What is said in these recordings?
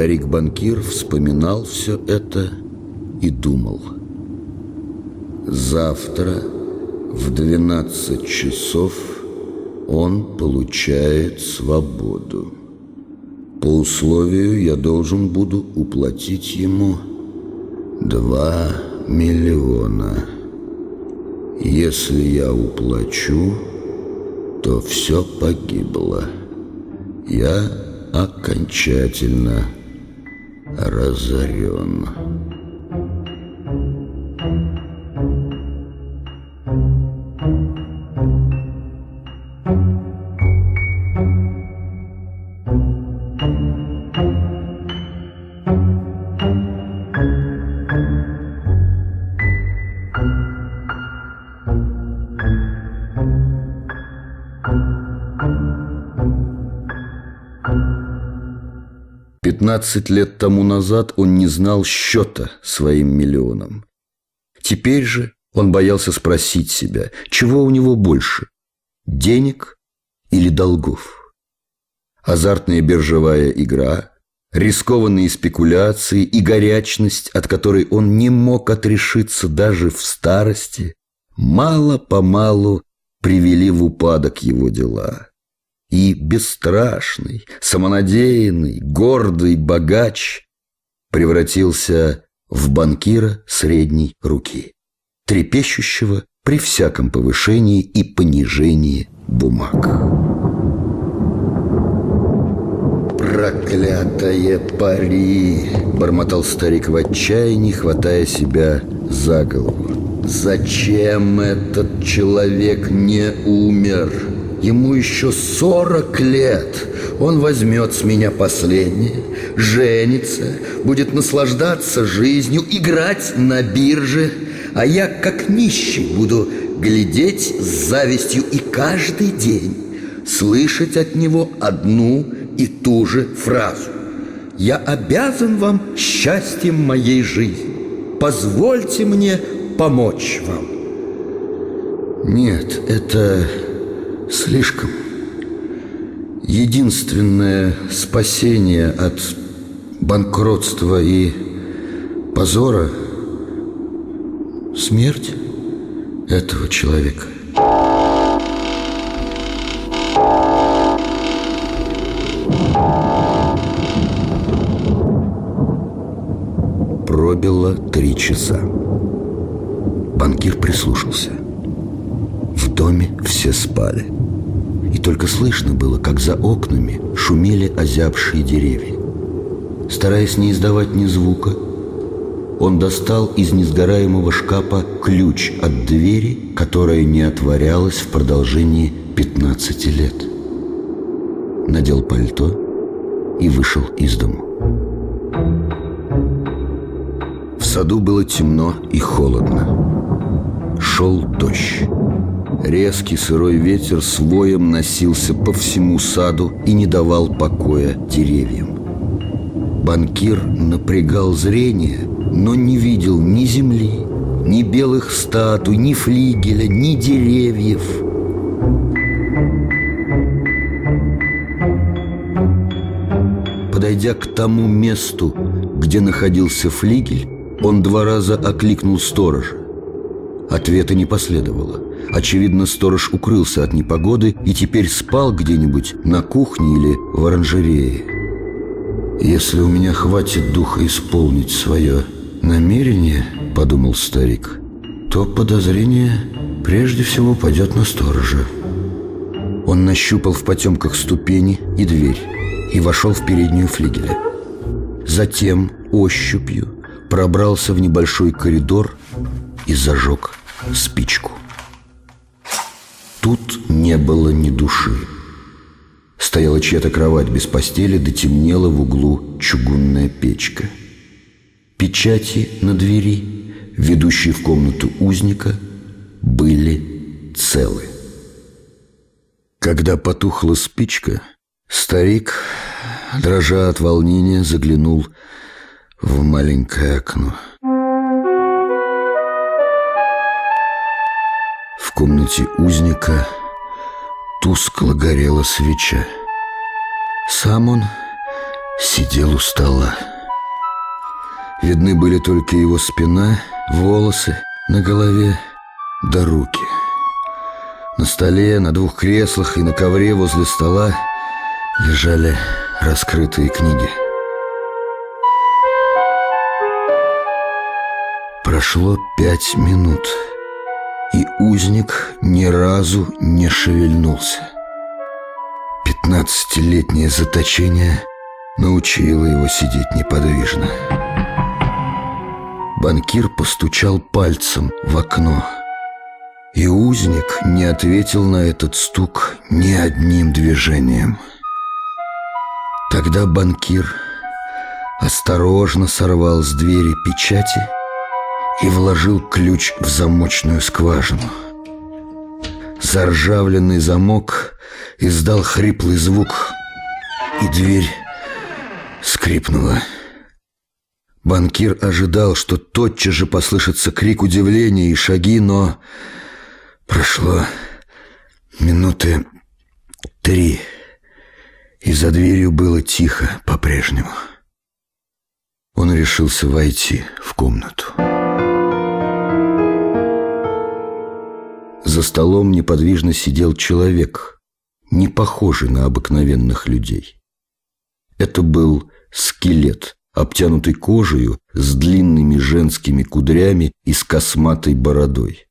Старик-банкир вспоминал все это и думал. Завтра в 12 часов он получает свободу. По условию я должен буду уплатить ему 2 миллиона. Если я уплачу, то все погибло. Я окончательно разорен. Пятнадцать лет тому назад он не знал счета своим миллионам. Теперь же он боялся спросить себя, чего у него больше – денег или долгов. Азартная биржевая игра, рискованные спекуляции и горячность, от которой он не мог отрешиться даже в старости, мало-помалу привели в упадок его дела – и бесстрашный, самонадеянный, гордый богач превратился в банкира средней руки, трепещущего при всяком повышении и понижении бумаг. «Проклятое пари!» – бормотал старик в отчаянии, хватая себя за голову. «Зачем этот человек не умер?» Ему еще сорок лет. Он возьмет с меня последнее, женится, будет наслаждаться жизнью, играть на бирже, а я, как нищий, буду глядеть с завистью и каждый день слышать от него одну и ту же фразу. «Я обязан вам счастьем моей жизни. Позвольте мне помочь вам». Нет, это Слишком. Единственное спасение от банкротства и позора – смерть этого человека. Пробило три часа. Банкир прислушался. Доме все спали – и только слышно было, как за окнами шумели озябшие деревья. Стараясь не издавать ни звука, он достал из несгораемого шкафа ключ от двери, которая не отворялась в продолжении 15 лет. Надел пальто и вышел из дому. В саду было темно и холодно. Шел дождь. Резкий сырой ветер с воем носился по всему саду и не давал покоя деревьям. Банкир напрягал зрение, но не видел ни земли, ни белых статуй, ни флигеля, ни деревьев. Подойдя к тому месту, где находился флигель, он два раза окликнул сторожа. Ответа не последовало. Очевидно, сторож укрылся от непогоды и теперь спал где-нибудь на кухне или в оранжерее. «Если у меня хватит духа исполнить свое намерение, — подумал старик, — то подозрение прежде всего пойдет на сторожа». Он нащупал в потемках ступени и дверь и вошел в переднюю флигеля. Затем ощупью пробрался в небольшой коридор и зажег спичку. Тут не было ни души. Стояла чья-то кровать без постели, дотемнела в углу чугунная печка. Печати на двери, ведущие в комнату узника, были целы. Когда потухла спичка, старик, дрожа от волнения, заглянул в маленькое окно. Комнате узника тускло горела свеча. Сам он сидел у стола. Видны были только его спина, волосы на голове да руки. На столе, на двух креслах и на ковре возле стола лежали раскрытые книги. Прошло пять минут, и узник ни разу не шевельнулся. Пятнадцатилетнее заточение научило его сидеть неподвижно. Банкир постучал пальцем в окно, и узник не ответил на этот стук ни одним движением. Тогда банкир осторожно сорвал с двери печати и вложил ключ в замочную скважину. Заржавленный замок издал хриплый звук, и дверь скрипнула. Банкир ожидал, что тотчас же послышится крик удивления и шаги, но прошло минуты три, и за дверью было тихо по-прежнему. Он решился войти в комнату. За столом неподвижно сидел человек, не похожий на обыкновенных людей. Это был скелет, обтянутый кожей с длинными женскими кудрями и с косматой бородой.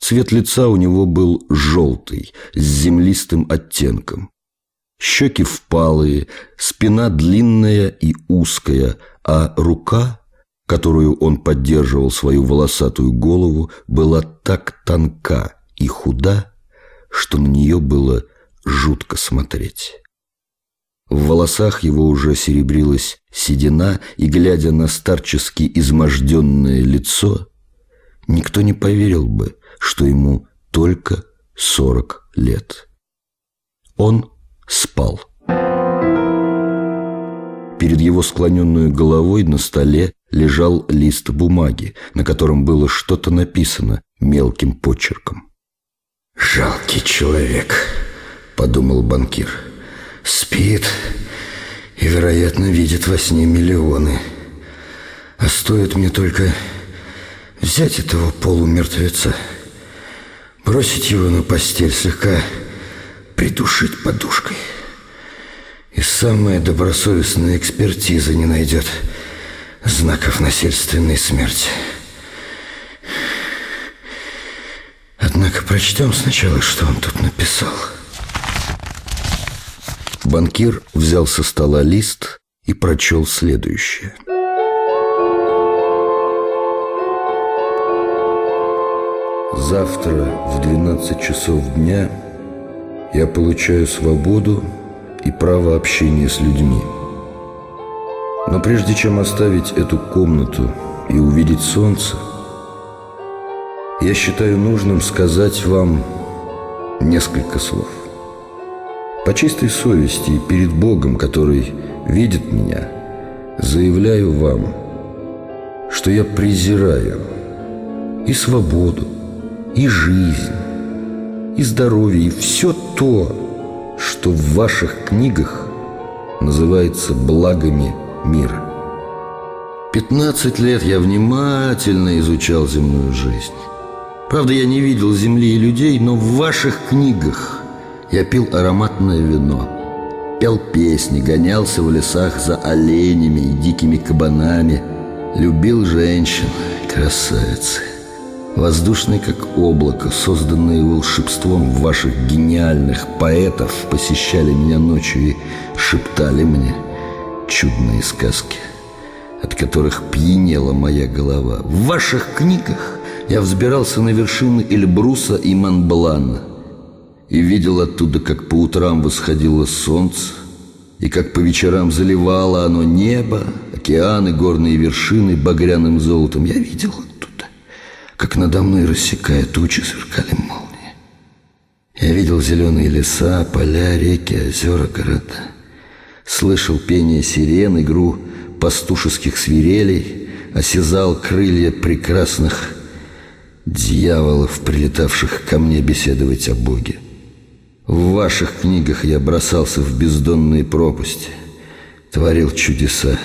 Цвет лица у него был желтый, с землистым оттенком. Щеки впалые, спина длинная и узкая, а рука которую он поддерживал свою волосатую голову, была так тонка и худа, что на нее было жутко смотреть. В волосах его уже серебрилась седина, и, глядя на старчески изможденное лицо, никто не поверил бы, что ему только сорок лет. Он спал. Перед его склоненной головой на столе лежал лист бумаги, на котором было что-то написано мелким почерком. «Жалкий человек», — подумал банкир. «Спит и, вероятно, видит во сне миллионы. А стоит мне только взять этого полумертвеца, бросить его на постель, слегка придушить подушкой. И самая добросовестная экспертиза не найдет знаков насильственной смерти. Однако прочтем сначала, что он тут написал. Банкир взял со стола лист и прочел следующее. Завтра в 12 часов дня я получаю свободу и право общения с людьми. Но прежде чем оставить эту комнату и увидеть солнце, я считаю нужным сказать вам несколько слов. По чистой совести перед Богом, который видит меня, заявляю вам, что я презираю и свободу, и жизнь, и здоровье, и все то, что в ваших книгах называется благами мира. Пятнадцать лет я внимательно изучал земную жизнь. Правда, я не видел земли и людей, но в ваших книгах я пил ароматное вино, пел песни, гонялся в лесах за оленями и дикими кабанами, любил женщин, красавицы. Воздушные, как облако, созданные волшебством ваших гениальных поэтов, посещали меня ночью и шептали мне чудные сказки, от которых пьянела моя голова. В ваших книгах я взбирался на вершины Эльбруса и Монблана и видел оттуда, как по утрам восходило солнце, и как по вечерам заливало оно небо, океаны, горные вершины багряным золотом. Я видел как надо мной, рассекая тучи, сверкали молнии. Я видел зеленые леса, поля, реки, озера, города. Слышал пение сирен, игру пастушеских свирелей, осязал крылья прекрасных дьяволов, прилетавших ко мне беседовать о Боге. В ваших книгах я бросался в бездонные пропасти, творил чудеса,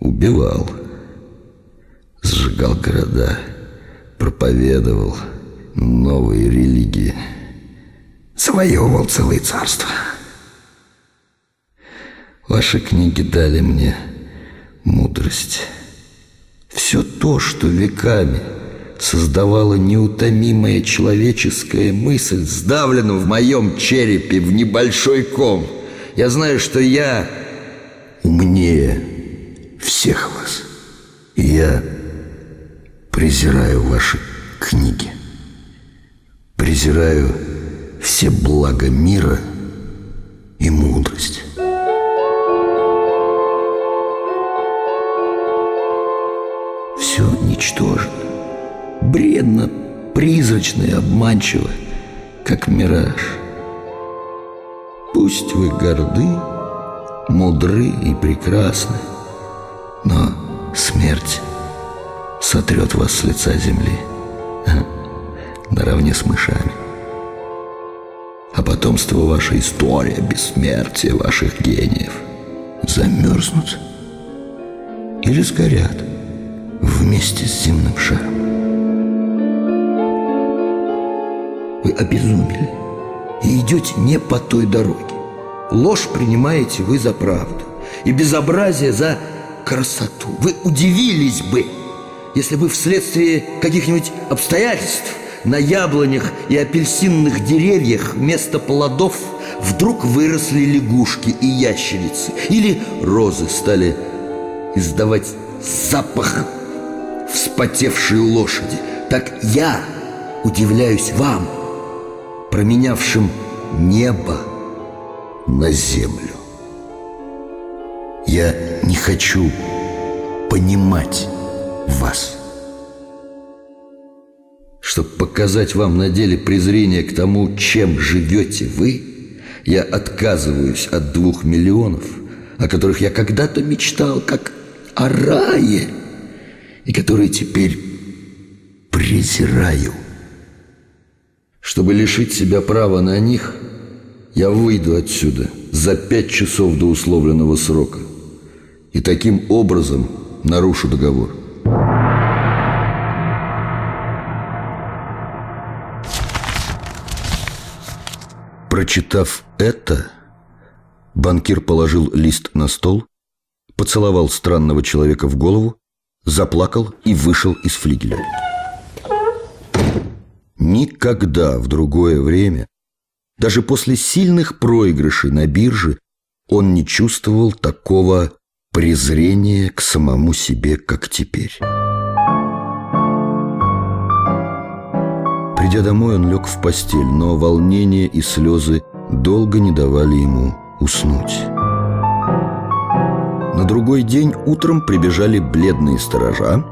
убивал, сжигал города, проповедовал новые религии, завоевывал целые царства. Ваши книги дали мне мудрость. Все то, что веками создавала неутомимая человеческая мысль, сдавлена в моем черепе в небольшой ком. Я знаю, что я умнее всех вас. И я презираю ваши книги. Презираю все блага мира и мудрость. Все ничтожно, бредно, призрачно и обманчиво, как мираж. Пусть вы горды, мудры и прекрасны, но смерть сотрет вас с лица земли наравне с мышами. А потомство вашей история, бессмертие ваших гениев замерзнут или сгорят вместе с земным шаром. Вы обезумели и идете не по той дороге. Ложь принимаете вы за правду и безобразие за красоту. Вы удивились бы, если бы вследствие каких-нибудь обстоятельств на яблонях и апельсинных деревьях вместо плодов вдруг выросли лягушки и ящерицы, или розы стали издавать запах вспотевшей лошади. Так я удивляюсь вам, променявшим небо на землю. Я не хочу понимать вас. Чтобы показать вам на деле презрение к тому, чем живете вы, я отказываюсь от двух миллионов, о которых я когда-то мечтал, как о рае, и которые теперь презираю. Чтобы лишить себя права на них, я выйду отсюда за пять часов до условленного срока и таким образом нарушу договор. Прочитав это, банкир положил лист на стол, поцеловал странного человека в голову, заплакал и вышел из флигеля. Никогда в другое время, даже после сильных проигрышей на бирже, он не чувствовал такого презрения к самому себе, как теперь. Придя домой, он лег в постель, но волнение и слезы долго не давали ему уснуть. На другой день утром прибежали бледные сторожа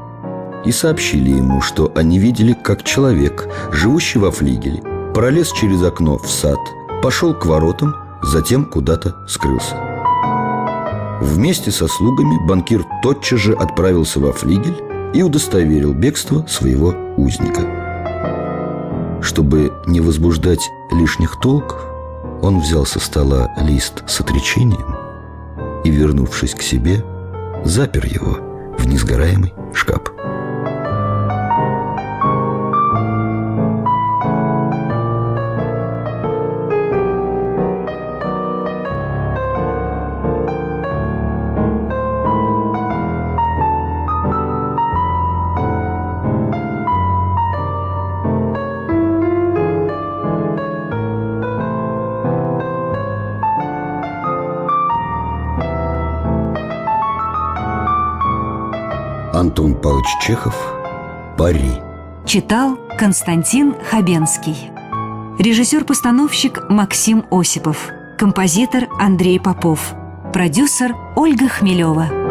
и сообщили ему, что они видели, как человек, живущий во флигеле, пролез через окно в сад, пошел к воротам, затем куда-то скрылся. Вместе со слугами банкир тотчас же отправился во флигель и удостоверил бегство своего узника – чтобы не возбуждать лишних толков, он взял со стола лист с отречением и, вернувшись к себе, запер его в несгораемый Антон Павлович Чехов «Пари». Читал Константин Хабенский. Режиссер-постановщик Максим Осипов. Композитор Андрей Попов. Продюсер Ольга Хмелева.